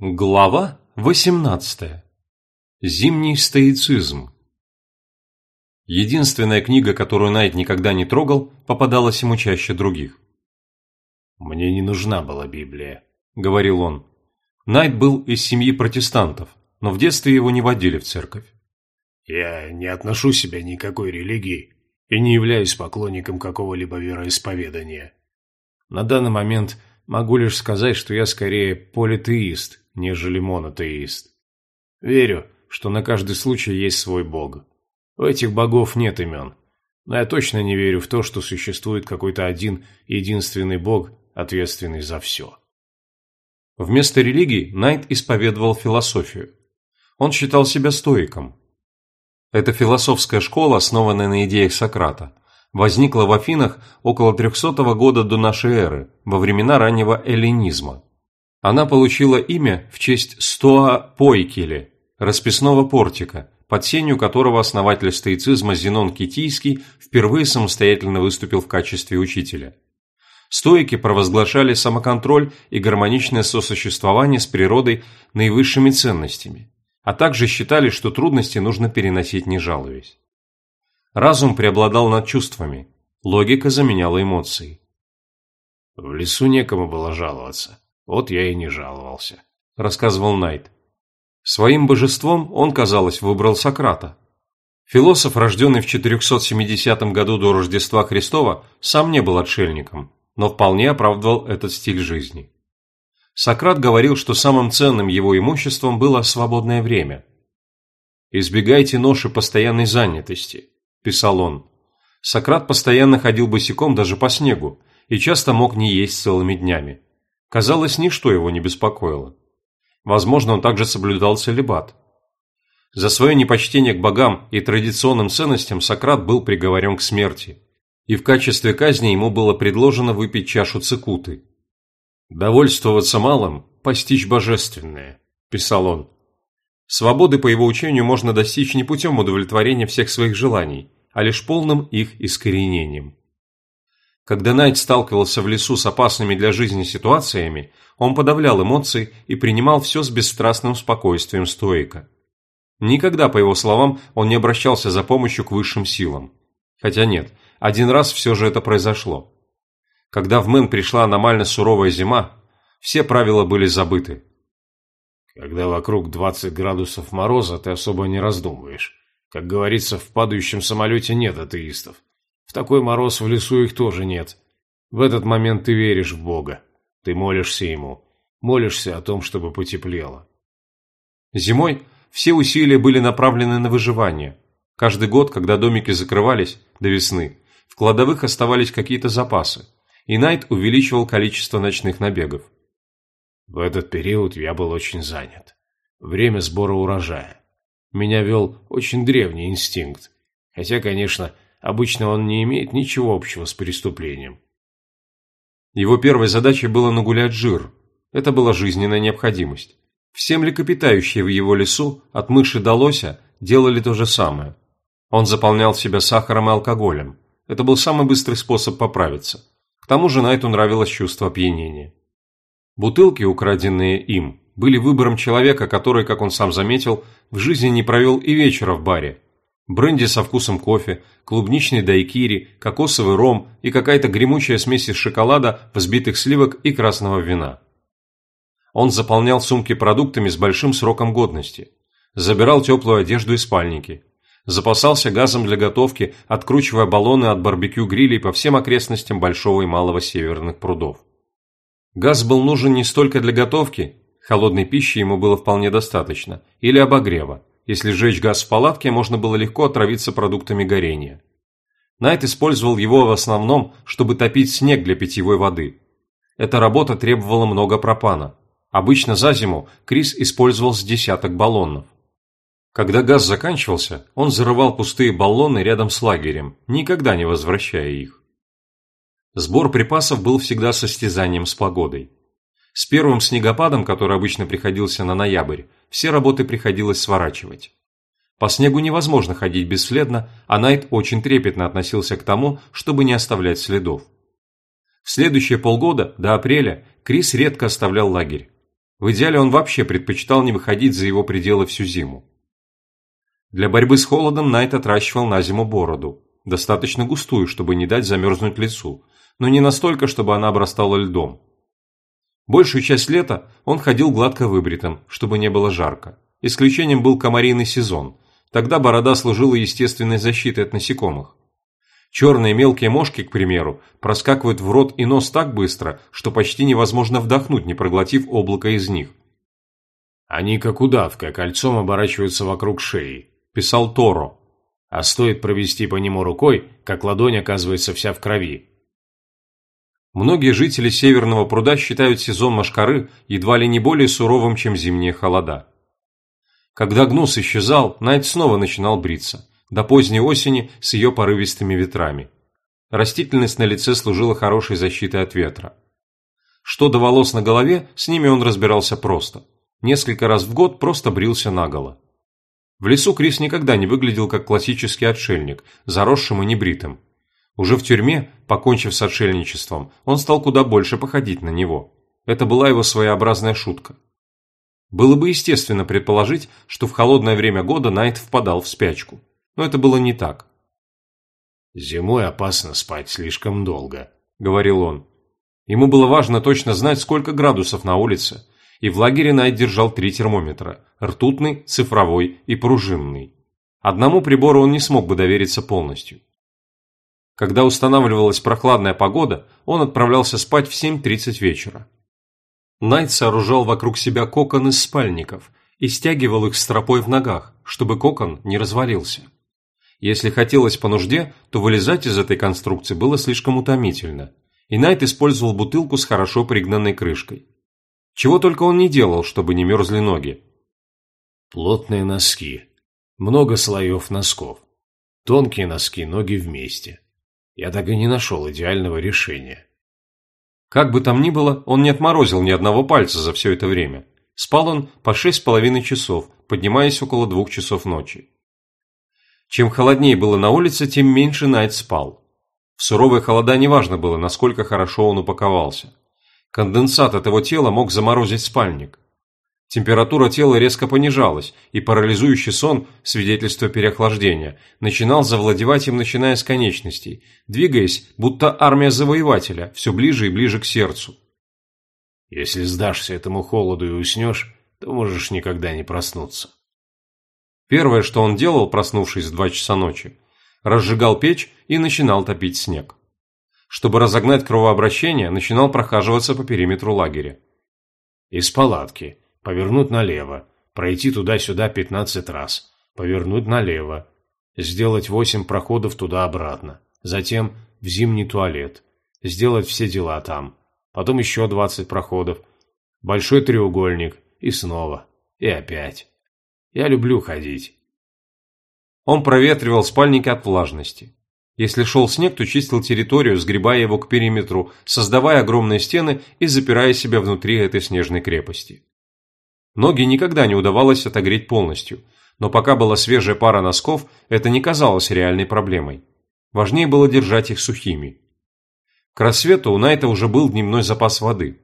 Глава 18. Зимний стоицизм. Единственная книга, которую Найт никогда не трогал, попадалась ему чаще других. «Мне не нужна была Библия», – говорил он. Найт был из семьи протестантов, но в детстве его не водили в церковь. «Я не отношу себя ни к какой религии и не являюсь поклонником какого-либо вероисповедания. На данный момент могу лишь сказать, что я скорее политеист – нежели монотеист. Верю, что на каждый случай есть свой бог. У этих богов нет имен. Но я точно не верю в то, что существует какой-то один единственный бог, ответственный за все. Вместо религии Найт исповедовал философию. Он считал себя стоиком. Эта философская школа, основанная на идеях Сократа, возникла в Афинах около 300 года до нашей эры, во времена раннего эллинизма. Она получила имя в честь Стоа Пойкеле, расписного портика, под сенью которого основатель стоицизма Зенон Китийский впервые самостоятельно выступил в качестве учителя. Стоики провозглашали самоконтроль и гармоничное сосуществование с природой наивысшими ценностями, а также считали, что трудности нужно переносить не жалуясь. Разум преобладал над чувствами, логика заменяла эмоции. В лесу некому было жаловаться. Вот я и не жаловался, рассказывал Найт. Своим божеством он, казалось, выбрал Сократа. Философ, рожденный в 470 году до Рождества Христова, сам не был отшельником, но вполне оправдывал этот стиль жизни. Сократ говорил, что самым ценным его имуществом было свободное время. «Избегайте ноши постоянной занятости», – писал он. Сократ постоянно ходил босиком даже по снегу и часто мог не есть целыми днями. Казалось, ничто его не беспокоило. Возможно, он также соблюдал целебат. За свое непочтение к богам и традиционным ценностям Сократ был приговорен к смерти, и в качестве казни ему было предложено выпить чашу цикуты. «Довольствоваться малым – постичь божественное», – писал он. Свободы, по его учению, можно достичь не путем удовлетворения всех своих желаний, а лишь полным их искоренением. Когда Найт сталкивался в лесу с опасными для жизни ситуациями, он подавлял эмоции и принимал все с бесстрастным спокойствием стоика. Никогда, по его словам, он не обращался за помощью к высшим силам. Хотя нет, один раз все же это произошло. Когда в Мэн пришла аномально суровая зима, все правила были забыты. Когда вокруг 20 градусов мороза, ты особо не раздумываешь. Как говорится, в падающем самолете нет атеистов. Такой мороз в лесу их тоже нет. В этот момент ты веришь в Бога. Ты молишься Ему. Молишься о том, чтобы потеплело. Зимой все усилия были направлены на выживание. Каждый год, когда домики закрывались до весны, в кладовых оставались какие-то запасы, и Найт увеличивал количество ночных набегов. В этот период я был очень занят. Время сбора урожая. Меня вел очень древний инстинкт. Хотя, конечно, Обычно он не имеет ничего общего с преступлением. Его первой задачей было нагулять жир. Это была жизненная необходимость. Все млекопитающие в его лесу, от мыши до лося, делали то же самое. Он заполнял себя сахаром и алкоголем. Это был самый быстрый способ поправиться. К тому же Найту нравилось чувство опьянения. Бутылки, украденные им, были выбором человека, который, как он сам заметил, в жизни не провел и вечера в баре, бренди со вкусом кофе, клубничный дайкири, кокосовый ром и какая-то гремучая смесь из шоколада, взбитых сливок и красного вина. Он заполнял сумки продуктами с большим сроком годности, забирал теплую одежду и спальники, запасался газом для готовки, откручивая баллоны от барбекю-грилей по всем окрестностям Большого и Малого Северных прудов. Газ был нужен не столько для готовки, холодной пищи ему было вполне достаточно, или обогрева, если сжечь газ в палатке, можно было легко отравиться продуктами горения. Найт использовал его в основном, чтобы топить снег для питьевой воды. Эта работа требовала много пропана. Обычно за зиму Крис использовал с десяток баллонов. Когда газ заканчивался, он зарывал пустые баллоны рядом с лагерем, никогда не возвращая их. Сбор припасов был всегда состязанием с погодой. С первым снегопадом, который обычно приходился на ноябрь, все работы приходилось сворачивать. По снегу невозможно ходить бесследно, а Найт очень трепетно относился к тому, чтобы не оставлять следов. В следующие полгода, до апреля, Крис редко оставлял лагерь. В идеале он вообще предпочитал не выходить за его пределы всю зиму. Для борьбы с холодом Найт отращивал на зиму бороду, достаточно густую, чтобы не дать замерзнуть лицу, но не настолько, чтобы она обрастала льдом. Большую часть лета он ходил гладко выбритым, чтобы не было жарко. Исключением был комарийный сезон. Тогда борода служила естественной защитой от насекомых. Черные мелкие мошки, к примеру, проскакивают в рот и нос так быстро, что почти невозможно вдохнуть, не проглотив облако из них. «Они, как удавка, кольцом оборачиваются вокруг шеи», – писал Торо. «А стоит провести по нему рукой, как ладонь оказывается вся в крови. Многие жители Северного пруда считают сезон машкары едва ли не более суровым, чем зимние холода. Когда гнус исчезал, Найт снова начинал бриться, до поздней осени с ее порывистыми ветрами. Растительность на лице служила хорошей защитой от ветра. Что до волос на голове, с ними он разбирался просто. Несколько раз в год просто брился наголо. В лесу Крис никогда не выглядел как классический отшельник, заросшим и небритым. Уже в тюрьме, покончив с отшельничеством, он стал куда больше походить на него. Это была его своеобразная шутка. Было бы естественно предположить, что в холодное время года Найт впадал в спячку. Но это было не так. «Зимой опасно спать слишком долго», — говорил он. Ему было важно точно знать, сколько градусов на улице, и в лагере Найт держал три термометра – ртутный, цифровой и пружинный. Одному прибору он не смог бы довериться полностью. Когда устанавливалась прохладная погода, он отправлялся спать в 7.30 вечера. Найт сооружал вокруг себя кокон из спальников и стягивал их стропой в ногах, чтобы кокон не развалился. Если хотелось по нужде, то вылезать из этой конструкции было слишком утомительно, и Найт использовал бутылку с хорошо пригнанной крышкой. Чего только он не делал, чтобы не мерзли ноги. Плотные носки. Много слоев носков. Тонкие носки, ноги вместе. Я так и не нашел идеального решения. Как бы там ни было, он не отморозил ни одного пальца за все это время. Спал он по шесть с половиной часов, поднимаясь около двух часов ночи. Чем холоднее было на улице, тем меньше Найт спал. В суровые холода неважно было, насколько хорошо он упаковался. Конденсат от его тела мог заморозить спальник. Температура тела резко понижалась, и парализующий сон, свидетельство переохлаждения, начинал завладевать им, начиная с конечностей, двигаясь, будто армия завоевателя, все ближе и ближе к сердцу. Если сдашься этому холоду и уснешь, то можешь никогда не проснуться. Первое, что он делал, проснувшись в два часа ночи, разжигал печь и начинал топить снег. Чтобы разогнать кровообращение, начинал прохаживаться по периметру лагеря. Из палатки – повернуть налево, пройти туда-сюда 15 раз, повернуть налево, сделать 8 проходов туда-обратно, затем в зимний туалет, сделать все дела там, потом еще 20 проходов, большой треугольник и снова, и опять. Я люблю ходить. Он проветривал спальники от влажности. Если шел снег, то чистил территорию, сгребая его к периметру, создавая огромные стены и запирая себя внутри этой снежной крепости. Ноги никогда не удавалось отогреть полностью, но пока была свежая пара носков, это не казалось реальной проблемой. Важнее было держать их сухими. К рассвету у Найта уже был дневной запас воды.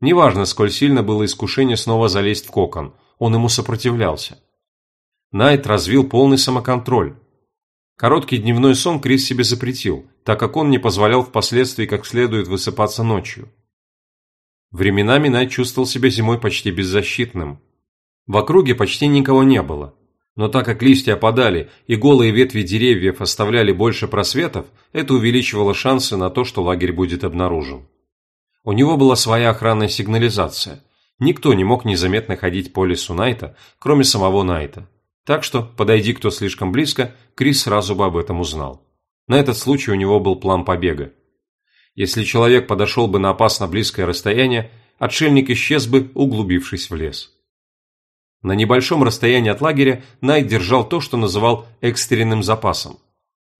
Неважно, сколь сильно было искушение снова залезть в кокон, он ему сопротивлялся. Найт развил полный самоконтроль. Короткий дневной сон Крис себе запретил, так как он не позволял впоследствии как следует высыпаться ночью. Временами Найт чувствовал себя зимой почти беззащитным. В округе почти никого не было. Но так как листья опадали и голые ветви деревьев оставляли больше просветов, это увеличивало шансы на то, что лагерь будет обнаружен. У него была своя охранная сигнализация. Никто не мог незаметно ходить по лесу Найта, кроме самого Найта. Так что, подойди кто слишком близко, Крис сразу бы об этом узнал. На этот случай у него был план побега. Если человек подошел бы на опасно близкое расстояние, отшельник исчез бы, углубившись в лес. На небольшом расстоянии от лагеря Найт держал то, что называл экстренным запасом.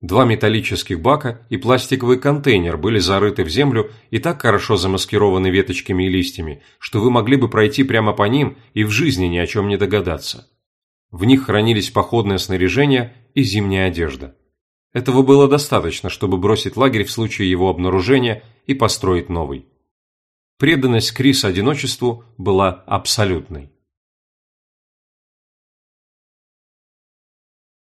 Два металлических бака и пластиковый контейнер были зарыты в землю и так хорошо замаскированы веточками и листьями, что вы могли бы пройти прямо по ним и в жизни ни о чем не догадаться. В них хранились походное снаряжение и зимняя одежда. Этого было достаточно, чтобы бросить лагерь в случае его обнаружения и построить новый. Преданность Крис одиночеству была абсолютной.